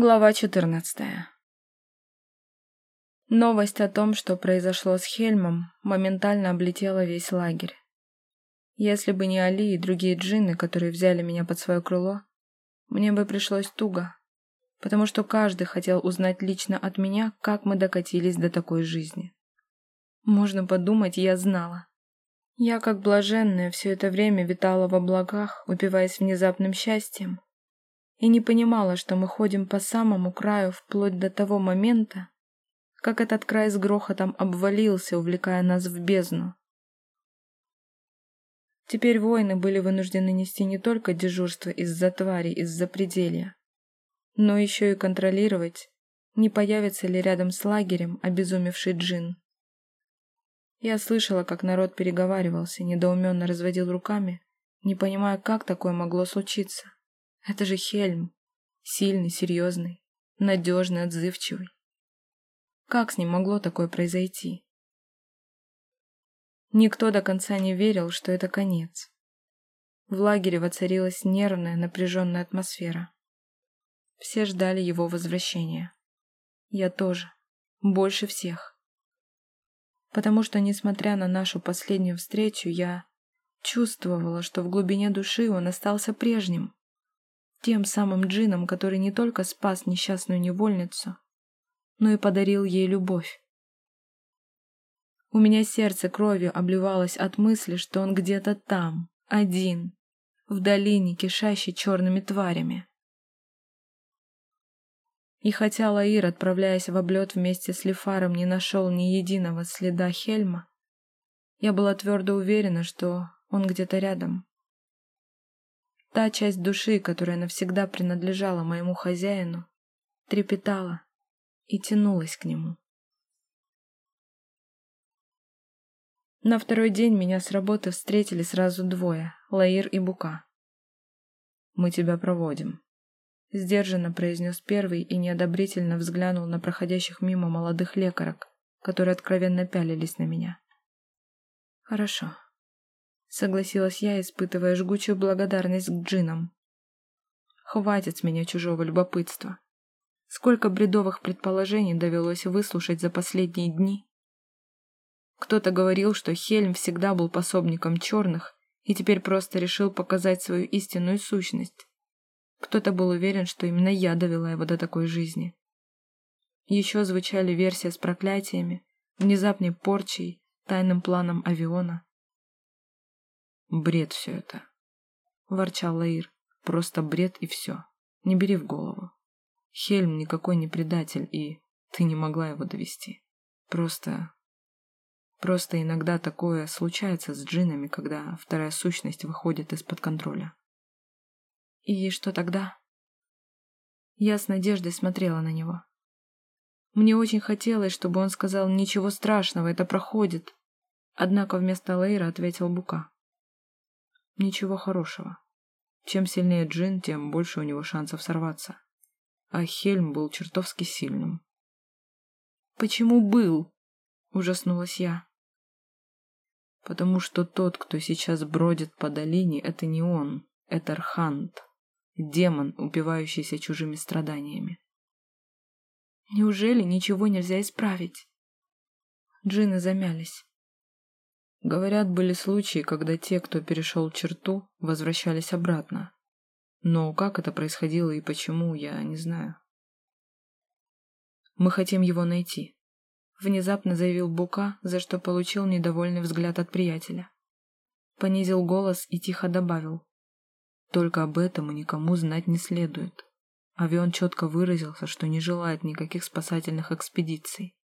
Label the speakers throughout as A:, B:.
A: Глава 14. Новость о том, что произошло с Хельмом, моментально облетела весь лагерь. Если бы не Али и другие джинны, которые взяли меня под свое крыло, мне бы пришлось туго, потому что каждый хотел узнать лично от меня, как мы докатились до такой жизни. Можно подумать, я знала. Я, как блаженная, все это время витала в облаках, упиваясь внезапным счастьем, и не понимала, что мы ходим по самому краю вплоть до того момента, как этот край с грохотом обвалился, увлекая нас в бездну. Теперь воины были вынуждены нести не только дежурство из-за твари, из-за пределья, но еще и контролировать, не появится ли рядом с лагерем обезумевший джин. Я слышала, как народ переговаривался, недоуменно разводил руками, не понимая, как такое могло случиться. Это же Хельм. Сильный, серьезный, надежный, отзывчивый. Как с ним могло такое произойти? Никто до конца не верил, что это конец. В лагере воцарилась нервная, напряженная атмосфера. Все ждали его возвращения. Я тоже. Больше всех. Потому что, несмотря на нашу последнюю встречу, я чувствовала, что в глубине души он остался прежним. Тем самым джином, который не только спас несчастную невольницу, но и подарил ей любовь. У меня сердце кровью обливалось от мысли, что он где-то там, один, в долине, кишащей черными тварями. И хотя Лаир, отправляясь в облет вместе с Лефаром, не нашел ни единого следа Хельма, я была твердо уверена, что он где-то рядом. Та часть души, которая навсегда принадлежала моему хозяину, трепетала и тянулась к нему. На второй день меня с работы встретили сразу двое — Лаир и Бука. «Мы тебя проводим», — сдержанно произнес первый и неодобрительно взглянул на проходящих мимо молодых лекарок, которые откровенно пялились на меня. «Хорошо», Согласилась я, испытывая жгучую благодарность к джинам. Хватит с меня чужого любопытства. Сколько бредовых предположений довелось выслушать за последние дни. Кто-то говорил, что Хельм всегда был пособником черных и теперь просто решил показать свою истинную сущность. Кто-то был уверен, что именно я довела его до такой жизни. Еще звучали версии с проклятиями, внезапной порчей, тайным планом авиона. Бред все это. Ворчал Лаир. Просто бред и все. Не бери в голову. Хельм никакой не предатель, и ты не могла его довести. Просто... Просто иногда такое случается с джинами, когда вторая сущность выходит из-под контроля. И что тогда? Я с надеждой смотрела на него. Мне очень хотелось, чтобы он сказал «Ничего страшного, это проходит». Однако вместо Лейра ответил Бука. Ничего хорошего. Чем сильнее Джин, тем больше у него шансов сорваться. А Хельм был чертовски сильным. «Почему был?» — ужаснулась я. «Потому что тот, кто сейчас бродит по долине, это не он, это Архант, демон, упивающийся чужими страданиями». «Неужели ничего нельзя исправить?» Джины замялись. Говорят, были случаи, когда те, кто перешел черту, возвращались обратно. Но как это происходило и почему, я не знаю. «Мы хотим его найти», — внезапно заявил Бука, за что получил недовольный взгляд от приятеля. Понизил голос и тихо добавил. «Только об этом и никому знать не следует». Авион четко выразился, что не желает никаких спасательных экспедиций,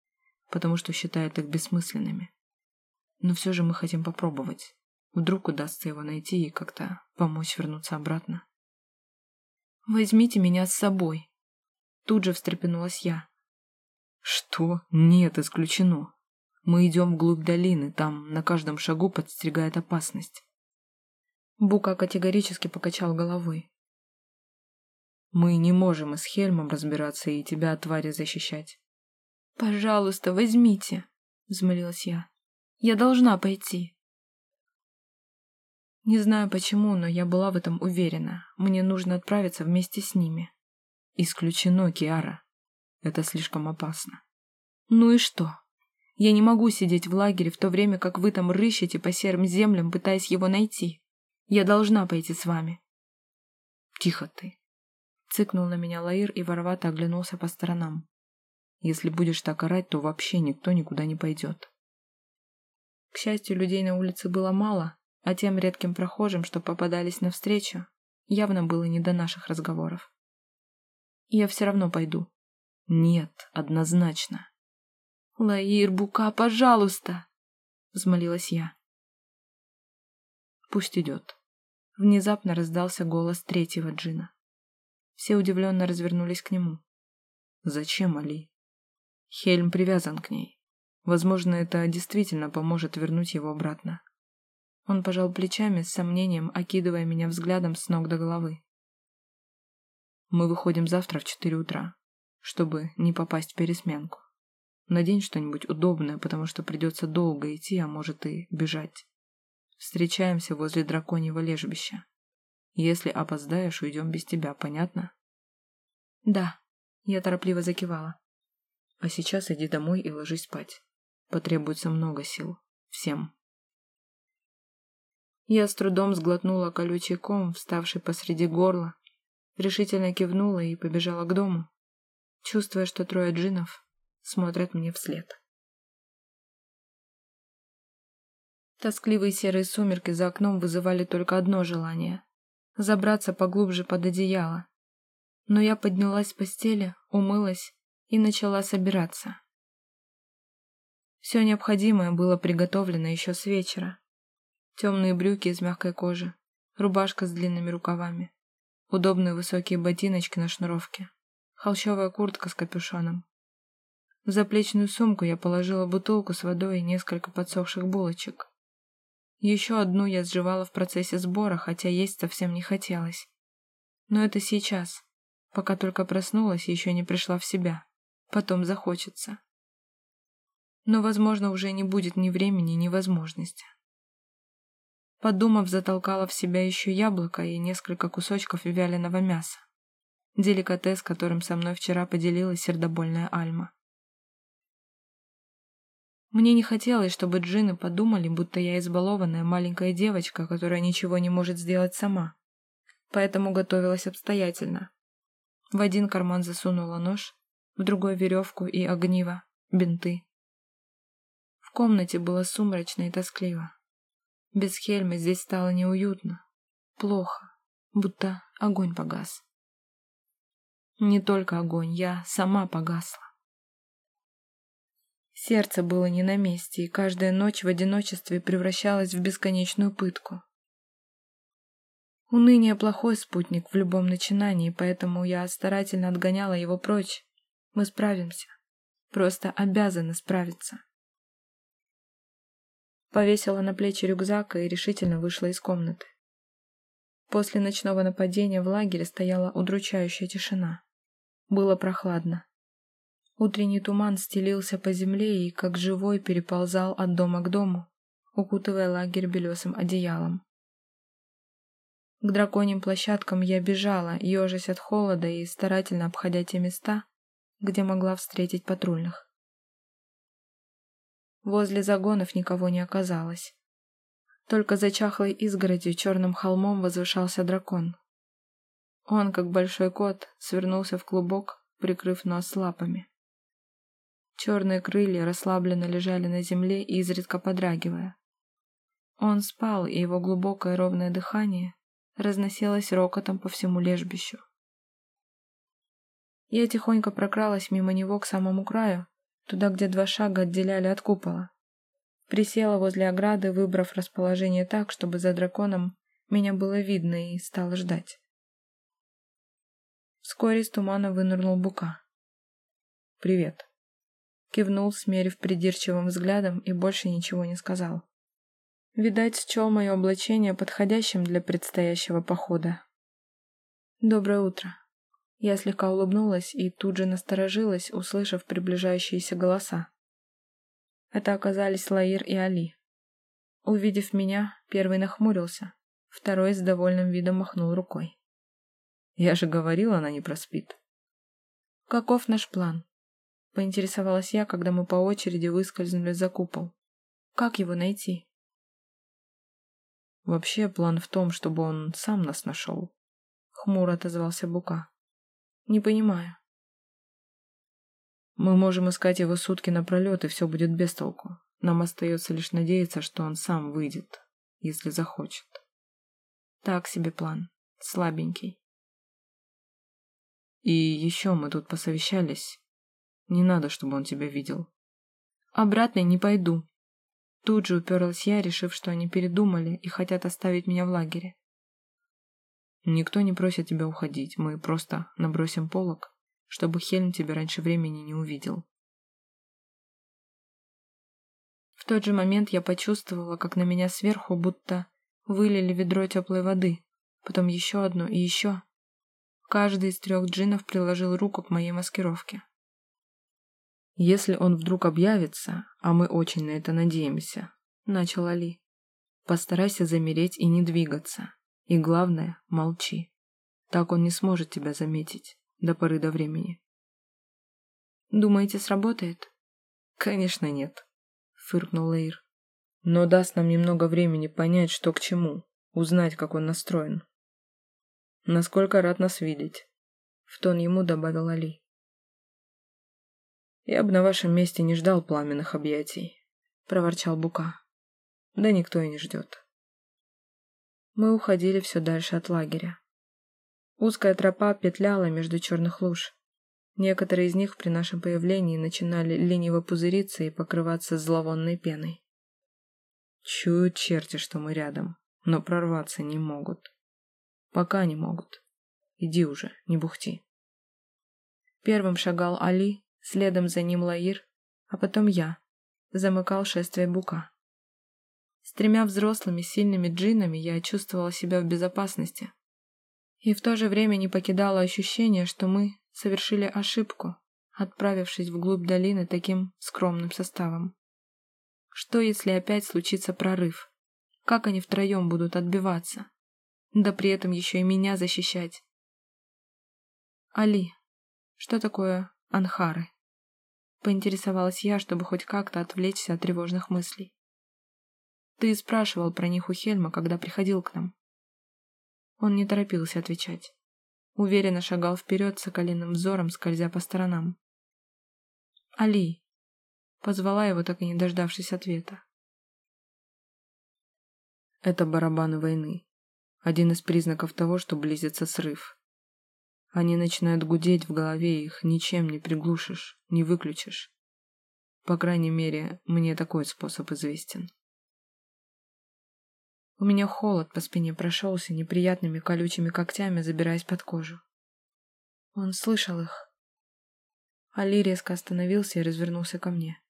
A: потому что считает их бессмысленными. Но все же мы хотим попробовать. Вдруг удастся его найти и как-то помочь вернуться обратно. «Возьмите меня с собой!» Тут же встрепенулась я. «Что? Нет, исключено. Мы идем вглубь долины, там на каждом шагу подстерегает опасность». Бука категорически покачал головой. «Мы не можем и с Хельмом разбираться и тебя от твари защищать». «Пожалуйста, возьмите!» — взмолилась я. Я должна пойти. Не знаю почему, но я была в этом уверена. Мне нужно отправиться вместе с ними. Исключено, Киара. Это слишком опасно. Ну и что? Я не могу сидеть в лагере в то время, как вы там рыщете по серым землям, пытаясь его найти. Я должна пойти с вами. Тихо ты. Цыкнул на меня Лаир и воровато оглянулся по сторонам. Если будешь так орать, то вообще никто никуда не пойдет. К счастью, людей на улице было мало, а тем редким прохожим, что попадались навстречу, явно было не до наших разговоров. Я все равно пойду. Нет, однозначно. «Лаир, Бука, пожалуйста!» — взмолилась я. «Пусть идет». Внезапно раздался голос третьего джина. Все удивленно развернулись к нему. «Зачем, Али?» Хельм привязан к ней. Возможно, это действительно поможет вернуть его обратно. Он пожал плечами с сомнением, окидывая меня взглядом с ног до головы. Мы выходим завтра в четыре утра, чтобы не попасть в пересменку. Надень что-нибудь удобное, потому что придется долго идти, а может и бежать. Встречаемся возле драконьего лежбища. Если опоздаешь, уйдем без тебя, понятно? Да, я торопливо закивала. А сейчас иди домой и ложись спать. Потребуется много сил. Всем. Я с трудом сглотнула колючий ком, вставший посреди горла, решительно кивнула и побежала к дому, чувствуя, что трое джинов смотрят мне вслед. Тоскливые серые сумерки за окном вызывали только одно желание — забраться поглубже под одеяло. Но я поднялась с постели, умылась и начала собираться. Все необходимое было приготовлено еще с вечера. Темные брюки из мягкой кожи, рубашка с длинными рукавами, удобные высокие ботиночки на шнуровке, холщовая куртка с капюшоном, в заплечную сумку я положила бутылку с водой и несколько подсохших булочек. Еще одну я сживала в процессе сбора, хотя есть совсем не хотелось. Но это сейчас, пока только проснулась и еще не пришла в себя. Потом захочется. Но, возможно, уже не будет ни времени, ни возможности. Подумав, затолкала в себя еще яблоко и несколько кусочков вяленого мяса. Деликатес, которым со мной вчера поделилась сердобольная Альма. Мне не хотелось, чтобы джины подумали, будто я избалованная маленькая девочка, которая ничего не может сделать сама. Поэтому готовилась обстоятельно. В один карман засунула нож, в другой веревку и огниво, бинты. Комнате было сумрачно и тоскливо. Без Хельмы здесь стало неуютно, плохо, будто огонь погас. Не только огонь, я сама погасла. Сердце было не на месте, и каждая ночь в одиночестве превращалась в бесконечную пытку. Уныние – плохой спутник в любом начинании, поэтому я старательно отгоняла его прочь. Мы справимся. Просто обязаны справиться. Повесила на плечи рюкзак и решительно вышла из комнаты. После ночного нападения в лагере стояла удручающая тишина. Было прохладно. Утренний туман стелился по земле и, как живой, переползал от дома к дому, укутывая лагерь белесым одеялом. К драконьим площадкам я бежала, ежась от холода и старательно обходя те места, где могла встретить патрульных. Возле загонов никого не оказалось. Только за чахлой изгородью черным холмом возвышался дракон. Он, как большой кот, свернулся в клубок, прикрыв нос лапами. Черные крылья расслабленно лежали на земле, изредка подрагивая. Он спал, и его глубокое ровное дыхание разносилось рокотом по всему лежбищу. Я тихонько прокралась мимо него к самому краю, туда, где два шага отделяли от купола. Присела возле ограды, выбрав расположение так, чтобы за драконом меня было видно, и стала ждать. Вскоре из тумана вынырнул Бука. «Привет», кивнул, смерив придирчивым взглядом и больше ничего не сказал. Видать, счел мое облачение подходящим для предстоящего похода. «Доброе утро». Я слегка улыбнулась и тут же насторожилась, услышав приближающиеся голоса. Это оказались Лаир и Али. Увидев меня, первый нахмурился, второй с довольным видом махнул рукой. «Я же говорил, она не проспит», Каков наш план? Поинтересовалась я, когда мы по очереди выскользнули за купол. Как его найти?
B: Вообще, план в том, чтобы он сам нас нашел. Хмуро отозвался Бука.
A: Не понимаю.
B: Мы можем искать его сутки напролет, и все будет без толку. Нам остается лишь надеяться, что он сам выйдет, если захочет.
A: Так себе план. Слабенький.
B: И еще мы тут посовещались. Не надо, чтобы он тебя видел.
A: Обратно не пойду. Тут же уперлась я, решив, что они передумали и хотят оставить меня в лагере.
B: Никто не просит тебя уходить. Мы просто набросим полог чтобы Хельм тебя раньше времени не увидел.
A: В тот же момент я почувствовала, как на меня сверху будто вылили ведро теплой воды, потом еще одно и еще. Каждый из трех джинов приложил руку к моей маскировке.
B: «Если он вдруг объявится, а мы очень на это надеемся», — начал Али, — «постарайся замереть и не двигаться. И главное, молчи. Так он не сможет тебя заметить до поры до времени.
A: «Думаете, сработает?»
B: «Конечно нет», — фыркнул Лейр. «Но даст нам немного времени понять, что к чему, узнать, как он настроен». «Насколько рад нас видеть», — в тон ему добавил Али. «Я бы на вашем месте не ждал пламенных объятий», — проворчал Бука. «Да никто и не ждет».
A: Мы уходили все дальше от лагеря. Узкая тропа петляла между черных луж. Некоторые из них при нашем появлении начинали лениво пузыриться и покрываться зловонной пеной.
B: Чуют черти, что мы рядом, но прорваться не могут. Пока не могут. Иди уже, не бухти.
A: Первым шагал Али, следом за ним Лаир, а потом я. Замыкал шествие Бука. С тремя взрослыми сильными джинами я чувствовала себя в безопасности. И в то же время не покидало ощущение, что мы совершили ошибку, отправившись вглубь долины таким скромным составом. Что, если опять случится прорыв? Как они втроем будут отбиваться? Да при этом еще и меня защищать. Али, что такое анхары? Поинтересовалась я, чтобы хоть как-то отвлечься от тревожных мыслей. Ты спрашивал про них у Хельма, когда приходил к нам. Он не торопился отвечать. Уверенно шагал вперед с околенным взором, скользя по сторонам. «Али!» — позвала его, так и не дождавшись ответа.
B: Это барабаны войны. Один из признаков того, что близится срыв. Они начинают гудеть в голове, их ничем не приглушишь, не выключишь. По крайней мере, мне такой способ известен.
A: У меня холод по спине прошелся неприятными колючими когтями, забираясь под кожу. Он слышал их. Али резко остановился и развернулся ко мне.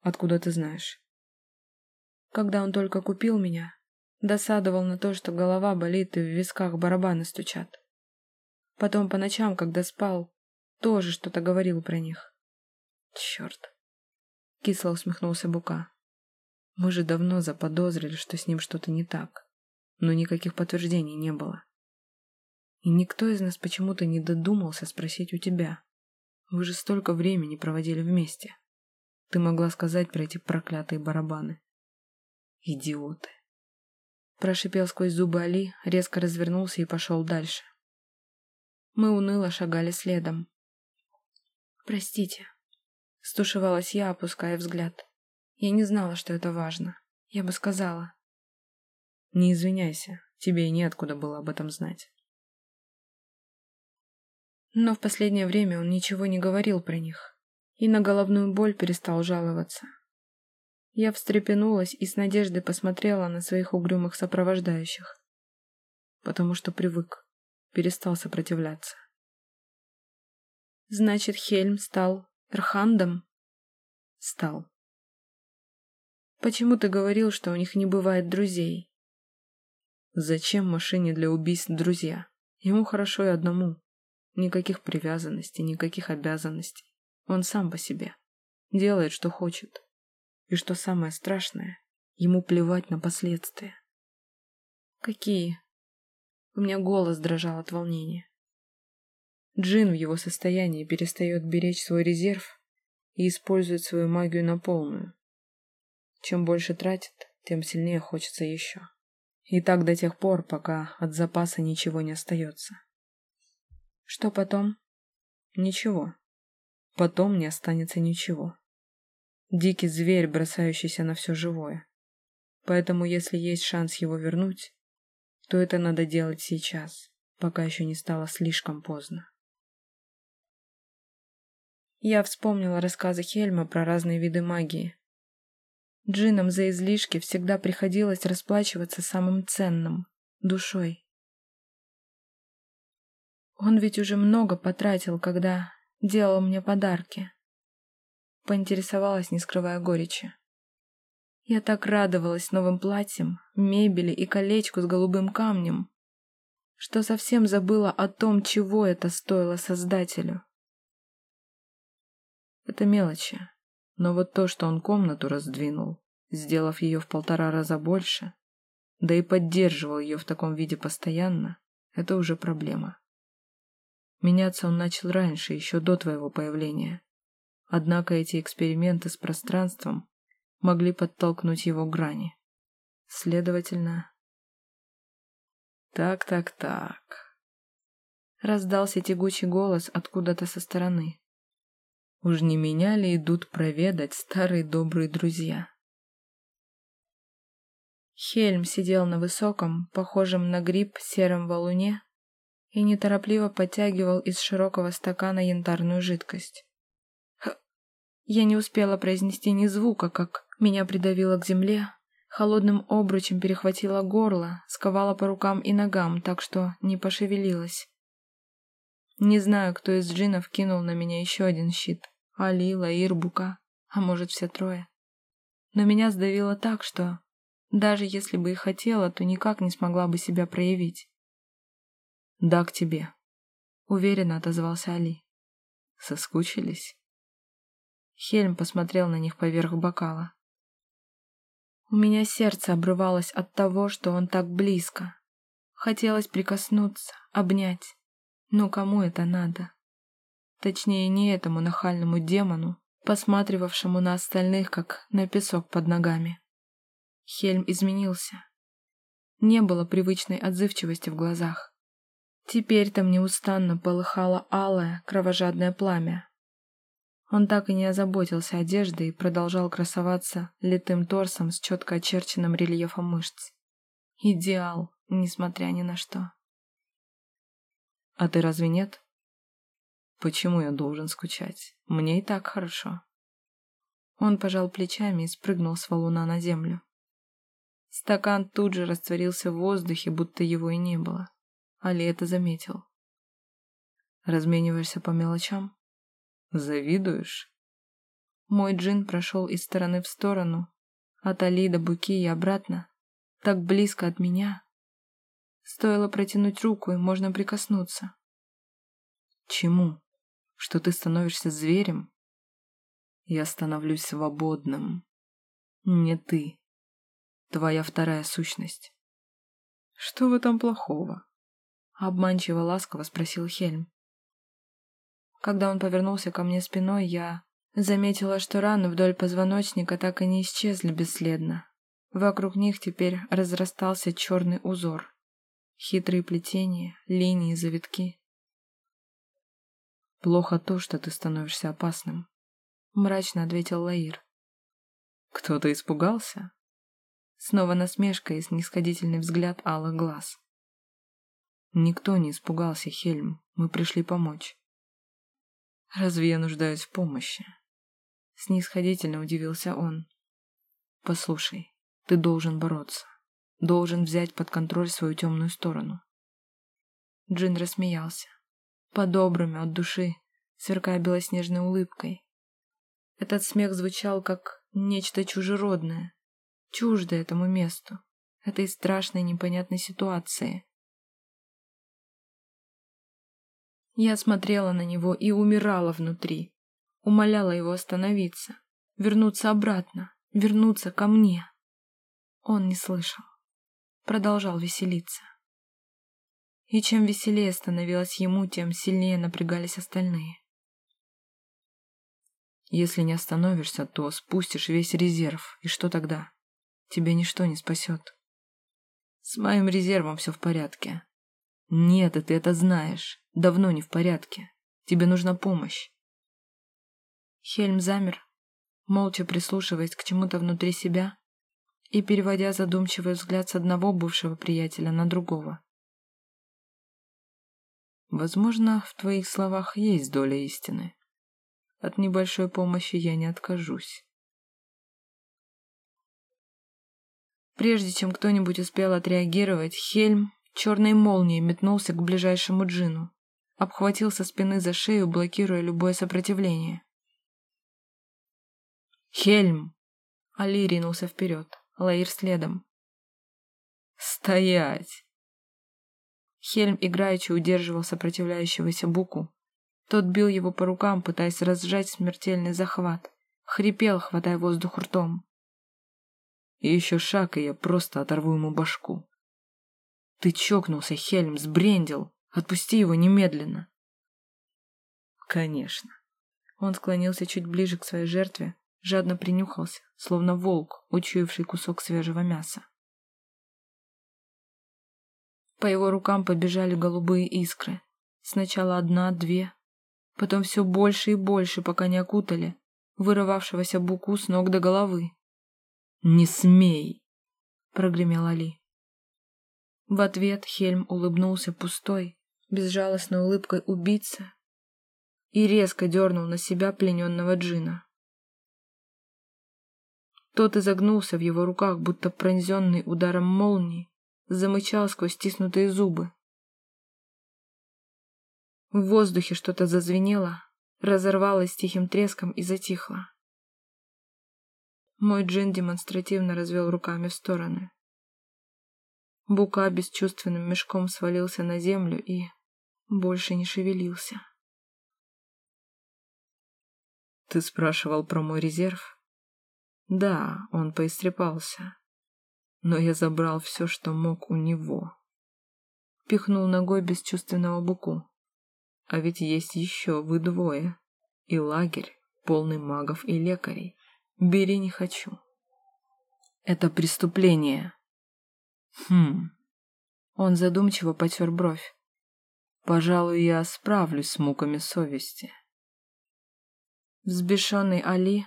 B: «Откуда ты знаешь?»
A: Когда он только купил меня, досадовал на то, что голова болит и в висках барабаны стучат. Потом по ночам, когда спал, тоже что-то говорил про них. Черт. Кисло усмехнулся Бука.
B: Мы же давно заподозрили, что с ним что-то не так, но никаких подтверждений не было. И никто из нас почему-то не додумался спросить у тебя. Вы же столько времени проводили вместе. Ты могла сказать про эти проклятые барабаны. Идиоты.
A: Прошипел сквозь зубы Али, резко развернулся и пошел дальше. Мы уныло шагали следом. «Простите», — стушевалась я, опуская взгляд. Я не знала, что это важно. Я бы сказала.
B: Не извиняйся, тебе и неоткуда было об этом знать.
A: Но в последнее время он ничего не говорил про них. И на головную боль перестал жаловаться. Я встрепенулась и с надеждой посмотрела на своих угрюмых сопровождающих. Потому что привык, перестал сопротивляться. Значит, Хельм стал Эрхандом? Стал. Почему ты говорил, что у них не бывает друзей?
B: Зачем машине для убийств друзья? Ему хорошо и одному. Никаких привязанностей, никаких обязанностей. Он сам по себе. Делает, что хочет. И что самое страшное, ему плевать на последствия.
A: Какие? У меня голос дрожал от волнения.
B: Джин в его состоянии перестает беречь свой резерв и использует свою магию на полную. Чем больше тратит, тем сильнее хочется еще. И так до тех пор, пока от запаса ничего не остается. Что потом? Ничего. Потом не останется ничего. Дикий зверь, бросающийся на все живое. Поэтому, если есть шанс его вернуть, то это надо делать сейчас, пока еще не стало слишком поздно. Я вспомнила рассказы Хельма про разные виды магии. Джинам за излишки всегда приходилось расплачиваться самым ценным — душой. Он ведь уже много потратил, когда делал мне подарки. Поинтересовалась, не скрывая горечи. Я так радовалась новым платьям, мебели и колечку с голубым камнем, что совсем забыла о том, чего это стоило создателю. Это мелочи, но вот то, что он комнату раздвинул, сделав ее в полтора раза больше, да и поддерживал ее в таком виде постоянно, это уже проблема. Меняться он начал раньше, еще до твоего появления. Однако эти эксперименты с пространством могли подтолкнуть его к грани. Следовательно... Так-так-так... Раздался тягучий голос откуда-то со стороны. Уж не меня ли идут проведать старые добрые друзья? Хельм сидел на высоком, похожем на гриб сером валуне и неторопливо подтягивал из широкого стакана янтарную жидкость. Я не успела произнести ни звука, как меня придавило к земле, холодным обручем перехватило горло, сковало по рукам и ногам, так что не пошевелилась. Не знаю, кто из джинов кинул на меня еще один щит. Али, Лаир, а может все трое. Но меня сдавило так, что даже если бы и хотела, то никак не смогла бы себя проявить. «Да, к тебе», — уверенно отозвался Али. «Соскучились?» Хельм посмотрел на них поверх бокала. У меня сердце обрывалось от того, что он так близко. Хотелось прикоснуться, обнять. Но кому это надо? Точнее, не этому нахальному демону, посматривавшему на остальных, как на песок под ногами. Хельм изменился. Не было привычной отзывчивости в глазах. Теперь там неустанно полыхало алое, кровожадное пламя. Он так и не озаботился одеждой и продолжал красоваться литым торсом с четко очерченным рельефом мышц. Идеал, несмотря ни на что. «А ты разве нет?» «Почему я должен скучать? Мне и так хорошо». Он пожал плечами и спрыгнул с валуна на землю. Стакан тут же растворился в воздухе, будто его и не было. Али это заметил. Размениваешься по мелочам? Завидуешь? Мой джин прошел из стороны в сторону, от Али до Буки и обратно, так близко от меня. Стоило протянуть руку, и можно прикоснуться. Чему? Что ты становишься зверем? Я становлюсь свободным. Не ты. Твоя вторая сущность. Что в этом плохого? Обманчиво ласково спросил Хельм. Когда он повернулся ко мне спиной, я заметила, что раны вдоль позвоночника так и не исчезли бесследно. Вокруг них теперь разрастался черный узор. Хитрые плетения, линии, завитки. «Плохо то, что ты становишься опасным», — мрачно ответил Лаир. «Кто-то испугался?» Снова насмешка и снисходительный взгляд алых глаз. Никто не испугался, Хельм. Мы пришли помочь. Разве я нуждаюсь в помощи? Снисходительно удивился он. Послушай, ты должен бороться. Должен взять под контроль свою темную сторону. Джин рассмеялся. По-доброму, от души, сверкая белоснежной улыбкой. Этот смех звучал как нечто чужеродное, чуждое этому месту, этой страшной непонятной ситуации. Я смотрела на него и умирала внутри. Умоляла его остановиться, вернуться обратно, вернуться ко мне. Он не слышал. Продолжал веселиться. И чем веселее становилось ему, тем сильнее напрягались остальные.
A: Если не остановишься, то спустишь весь резерв, и что тогда? Тебя ничто не спасет. С моим резервом все в порядке. Нет, и ты это знаешь. Давно не в порядке. Тебе нужна помощь.
B: Хельм замер, молча прислушиваясь к чему-то внутри себя и переводя задумчивый взгляд с одного бывшего приятеля на другого.
A: Возможно, в твоих словах есть доля истины. От небольшой помощи я не откажусь.
B: Прежде чем кто-нибудь успел отреагировать, Хельм черной молнией метнулся к ближайшему джину, обхватил со спины за шею, блокируя любое сопротивление. «Хельм!» Али ринулся вперед, Лаир следом.
A: «Стоять!»
B: Хельм играючи удерживал сопротивляющегося Буку, тот бил его по рукам, пытаясь разжать смертельный захват. Хрипел, хватая воздух ртом.
A: И еще шаг, и я просто оторву ему башку.
B: Ты чокнулся, Хельм, сбрендил. Отпусти его немедленно.
A: Конечно.
B: Он склонился чуть ближе к своей жертве, жадно принюхался, словно волк, учуявший кусок свежего мяса. По его рукам побежали голубые искры. Сначала одна, две, потом все больше и больше, пока не окутали вырывавшегося буку с ног до головы.
A: «Не смей!»
B: — прогремел Али. В ответ Хельм улыбнулся пустой, безжалостной улыбкой убийцы и резко дернул на себя плененного джина. Тот изогнулся в его руках, будто пронзенный ударом молнии, замычал сквозь стиснутые зубы, в воздухе что-то зазвенело, разорвалось тихим треском и затихло. Мой джин демонстративно развел руками в стороны. Бука бесчувственным мешком свалился на землю и больше не шевелился.
A: «Ты спрашивал про мой резерв?» «Да, он поистрепался. Но я забрал все, что мог у него».
B: Пихнул ногой бесчувственного Буку.
A: А ведь есть еще вы двое. И лагерь, полный магов и лекарей. Бери не хочу. Это преступление. Хм.
B: Он задумчиво потер бровь.
A: Пожалуй, я справлюсь с муками совести.
B: Взбешенный Али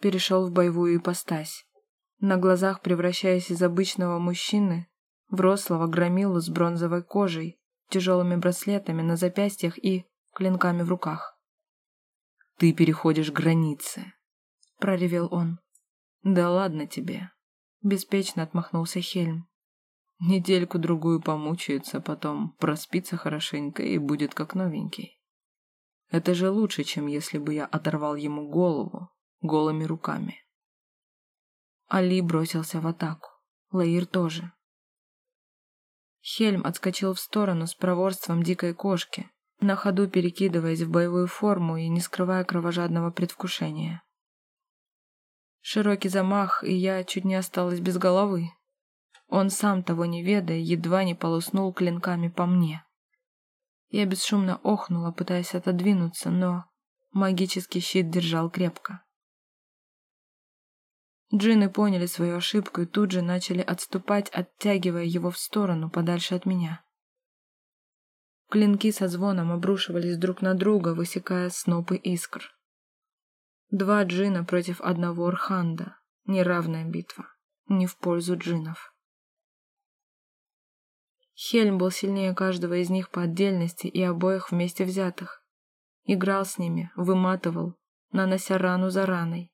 B: перешел в боевую ипостась, на глазах превращаясь из обычного мужчины в рослого громилу с бронзовой кожей, тяжелыми браслетами на запястьях и клинками в руках.
A: «Ты переходишь границы», —
B: проревел он.
A: «Да ладно тебе», — беспечно отмахнулся Хельм. «Недельку-другую помучается, потом проспится хорошенько и будет как новенький. Это же лучше, чем если бы я оторвал ему голову голыми руками».
B: Али бросился в атаку. Лаир тоже. Хельм отскочил в сторону с проворством дикой кошки, на ходу перекидываясь в боевую форму и не скрывая кровожадного предвкушения. Широкий замах, и я чуть не осталась без головы. Он сам того не ведая, едва не полоснул клинками по мне. Я бесшумно охнула, пытаясь отодвинуться, но магический щит держал крепко. Джины поняли свою ошибку и тут же начали отступать, оттягивая его в сторону, подальше от меня. Клинки со звоном обрушивались друг на друга, высекая снопы искр. Два джина против одного Арханда. Неравная битва. Не в пользу джинов. Хельм был сильнее каждого из них по отдельности и обоих вместе взятых. Играл с ними, выматывал, нанося рану за раной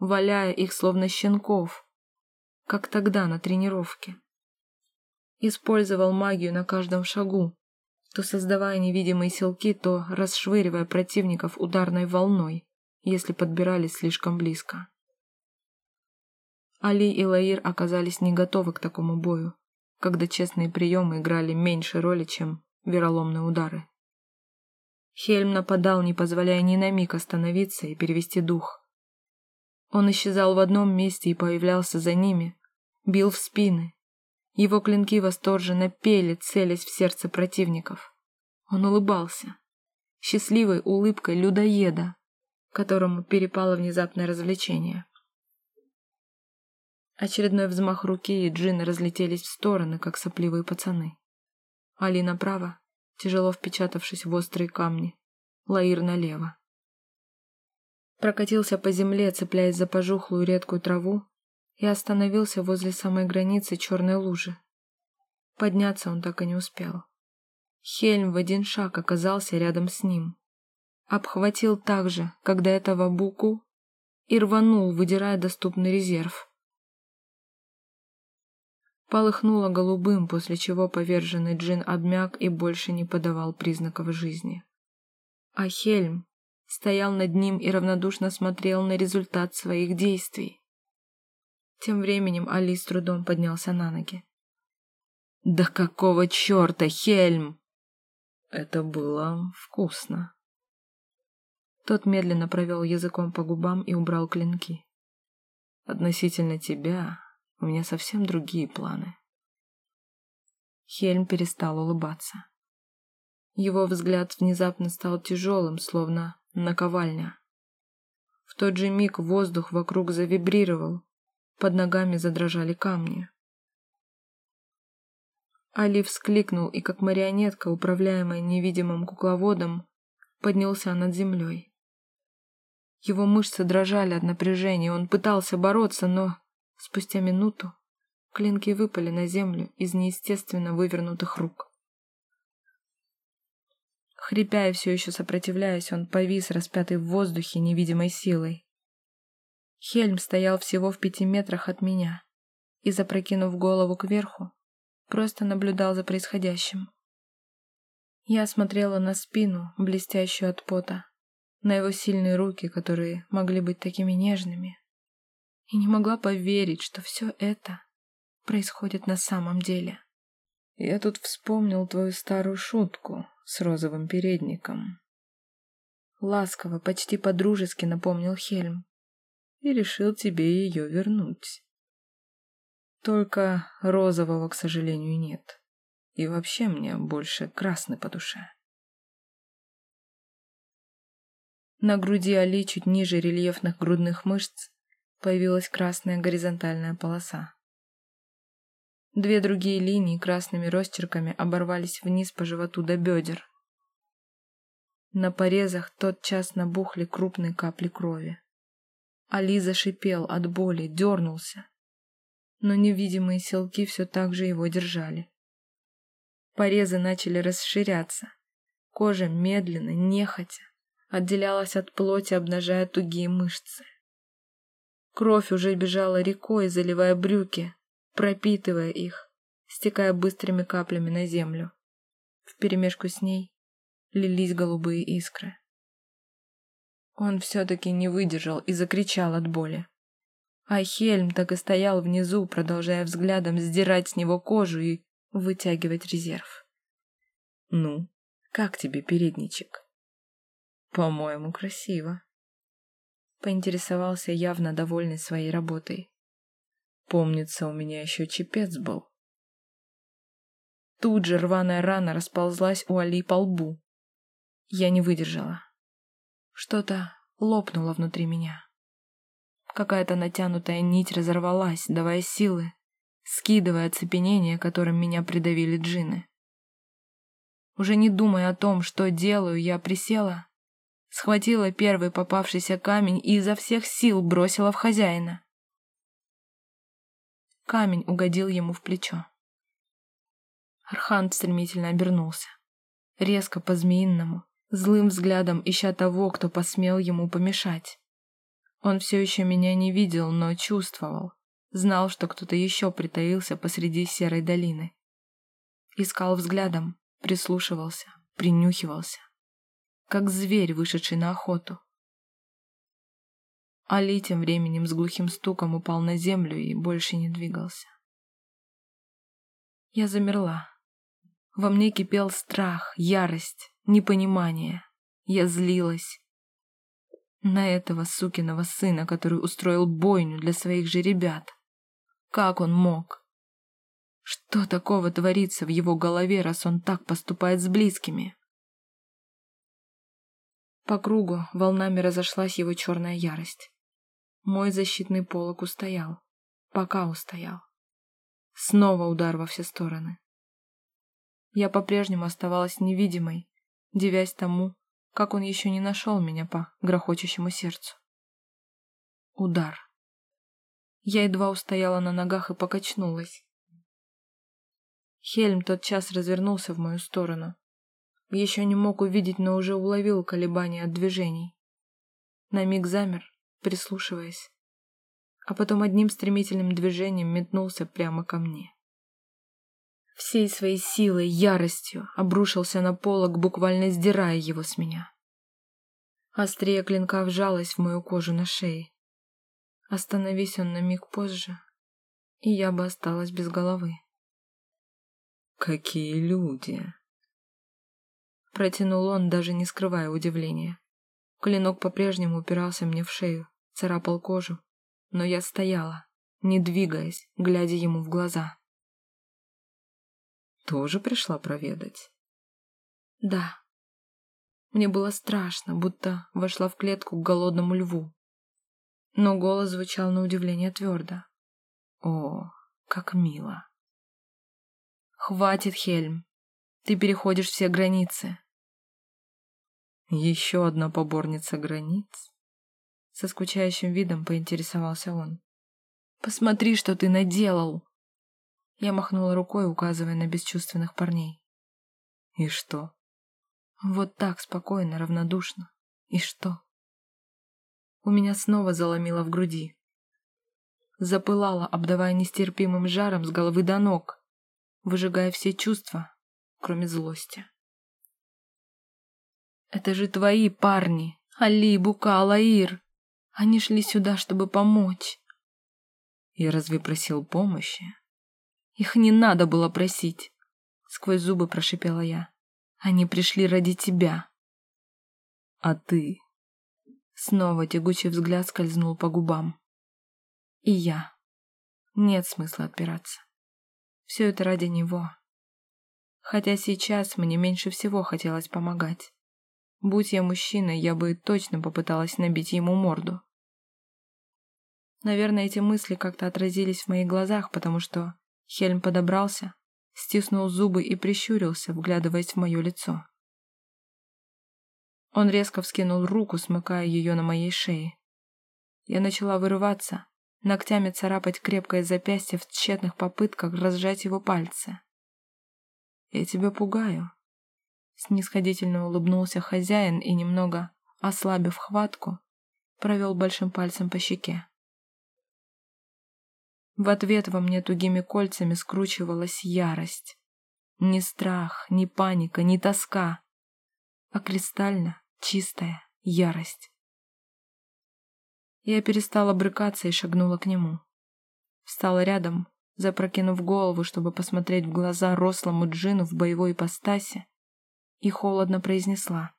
B: валяя их словно щенков, как тогда на тренировке. Использовал магию на каждом шагу, то создавая невидимые силки, то расшвыривая противников ударной волной, если подбирались слишком близко. Али и Лаир оказались не готовы к такому бою, когда честные приемы играли меньше роли, чем вероломные удары. Хельм нападал, не позволяя ни на миг остановиться и перевести дух. Он исчезал в одном месте и появлялся за ними, бил в спины. Его клинки восторженно пели, целясь в сердце противников. Он улыбался. Счастливой улыбкой людоеда, которому перепало внезапное развлечение. Очередной взмах руки, и джинны разлетелись в стороны, как сопливые пацаны. Али направо, тяжело впечатавшись в острые камни. Лаир налево. Прокатился по земле, цепляясь за пожухлую редкую траву, и остановился возле самой границы черной лужи. Подняться он так и не успел. Хельм в один шаг оказался рядом с ним. Обхватил так же, как до этого буку, и рванул, выдирая доступный резерв. Полыхнуло голубым, после чего поверженный джин обмяк и больше не подавал признаков жизни. А Хельм стоял над ним и равнодушно смотрел на результат своих действий. Тем временем Али с трудом поднялся на ноги. «Да какого черта, Хельм!» Это было вкусно. Тот медленно провел языком по губам и убрал клинки. Относительно тебя у меня совсем другие планы. Хельм перестал улыбаться. Его взгляд внезапно стал тяжелым, словно наковальня. В тот же миг воздух вокруг завибрировал, под ногами задрожали камни. Али вскликнул и, как марионетка, управляемая невидимым кукловодом, поднялся над землей. Его мышцы дрожали от напряжения, он пытался бороться, но спустя минуту клинки выпали на землю из неестественно вывернутых рук. Хрипя и все еще сопротивляясь, он повис, распятый в воздухе невидимой силой. Хельм стоял всего в пяти метрах от меня и, запрокинув голову кверху, просто наблюдал за происходящим. Я смотрела на спину, блестящую от пота, на его сильные руки, которые могли быть такими нежными, и не могла поверить, что все это происходит на самом деле. Я тут вспомнил твою старую шутку с розовым передником. Ласково, почти по-дружески напомнил Хельм и решил тебе ее вернуть. Только розового, к сожалению, нет. И вообще мне больше красный по душе. На груди Али, чуть ниже рельефных грудных мышц, появилась красная горизонтальная полоса. Две другие линии красными росчерками оборвались вниз по животу до бедер. На порезах тотчас набухли крупные капли крови. Али зашипел от боли, дернулся, но невидимые селки все так же его держали. Порезы начали расширяться. Кожа медленно, нехотя, отделялась от плоти, обнажая тугие мышцы. Кровь уже бежала рекой, заливая брюки, пропитывая их, стекая быстрыми каплями на землю. Вперемешку с ней лились голубые искры. Он все-таки не выдержал и закричал от боли. А Хельм так и стоял внизу, продолжая взглядом сдирать с него кожу и вытягивать резерв. «Ну, как тебе передничек?» «По-моему, красиво», — поинтересовался явно довольный своей работой. Помнится, у меня еще чепец был. Тут же рваная рана расползлась у Али по лбу. Я не выдержала. Что-то лопнуло внутри меня. Какая-то натянутая нить разорвалась, давая силы, скидывая оцепенение, которым меня придавили джины. Уже не думая о том, что делаю, я присела, схватила первый попавшийся камень и изо всех сил бросила в хозяина. Камень угодил ему в плечо. Архант стремительно обернулся. Резко по-змеиному, злым взглядом ища того, кто посмел ему помешать. Он все еще меня не видел, но чувствовал. Знал, что кто-то еще притаился посреди серой долины. Искал взглядом, прислушивался, принюхивался. Как зверь, вышедший на охоту. Али тем временем с глухим стуком упал на землю и больше не двигался. Я замерла. Во мне кипел страх, ярость, непонимание. Я злилась. На этого сукиного сына, который устроил бойню для своих же ребят. Как он мог?
A: Что такого творится в его голове, раз он так поступает с близкими? По кругу волнами разошлась его черная ярость. Мой защитный полог устоял. Пока устоял. Снова удар во все стороны. Я по-прежнему оставалась невидимой, девясь тому, как он еще не нашел меня по грохочущему сердцу. Удар. Я едва устояла на ногах и покачнулась. Хельм тотчас развернулся в мою сторону. Еще не мог увидеть, но уже уловил колебания от движений. На миг замер, прислушиваясь, а потом одним стремительным движением метнулся прямо ко мне. Всей своей силой, яростью обрушился на полок, буквально сдирая его с меня. Острее клинка вжалась в мою кожу на шее. Остановись он на миг позже, и я бы осталась без головы.
B: «Какие люди!»
A: Протянул он, даже не скрывая удивления. Клинок по-прежнему упирался мне в шею, царапал кожу, но я стояла, не двигаясь, глядя ему в глаза.
B: «Тоже пришла проведать?»
A: «Да». Мне было страшно, будто вошла в клетку к голодному льву. Но голос звучал на удивление твердо. «О, как мило!» «Хватит, Хельм! Ты переходишь все границы!»
B: «Еще одна поборница границ?»
A: Со скучающим видом поинтересовался он. «Посмотри, что ты наделал!» Я махнула рукой, указывая на бесчувственных парней.
B: «И что?»
A: «Вот так, спокойно, равнодушно. И что?» У меня снова заломило в груди. Запылало, обдавая нестерпимым жаром с головы до ног, выжигая все чувства, кроме злости. «Это же твои парни, Али, Бука, Алаир!» Они шли сюда, чтобы помочь.
B: Я разве просил помощи?
A: Их не надо было просить. Сквозь зубы прошипела я. Они пришли ради тебя.
B: А ты?
A: Снова тягучий взгляд скользнул по губам. И я. Нет смысла отпираться. Все это ради него. Хотя сейчас мне меньше всего хотелось помогать. Будь я мужчиной, я бы точно попыталась набить ему морду. Наверное, эти мысли как-то отразились в моих глазах, потому что Хельм подобрался, стиснул зубы и прищурился, вглядываясь в мое лицо. Он резко вскинул руку, смыкая ее на моей шее. Я начала вырываться, ногтями царапать крепкое запястье в тщетных попытках разжать его пальцы. «Я тебя пугаю», Снисходительно улыбнулся хозяин и, немного ослабив хватку, провел большим пальцем по щеке. В ответ во мне тугими кольцами скручивалась ярость. Ни страх, ни паника, ни тоска, а кристально чистая ярость. Я перестала брыкаться и шагнула к нему. Встала рядом, запрокинув голову, чтобы посмотреть в глаза рослому джину в боевой ипостаси, и холодно произнесла.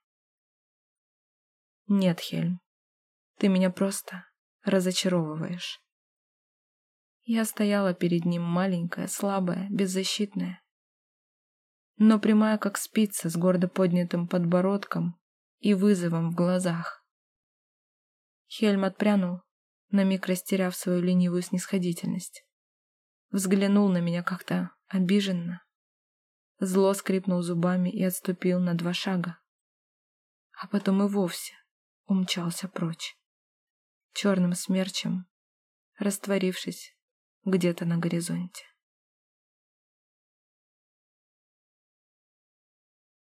A: «Нет, Хельм, ты меня просто разочаровываешь». Я стояла перед ним маленькая, слабая, беззащитная, но прямая как спица с гордо поднятым подбородком и вызовом в глазах. Хельм отпрянул, на миг растеряв свою ленивую снисходительность. Взглянул на меня как-то обиженно, Зло скрипнул зубами и отступил на два шага. А потом и вовсе умчался прочь. Черным смерчем, растворившись где-то на горизонте.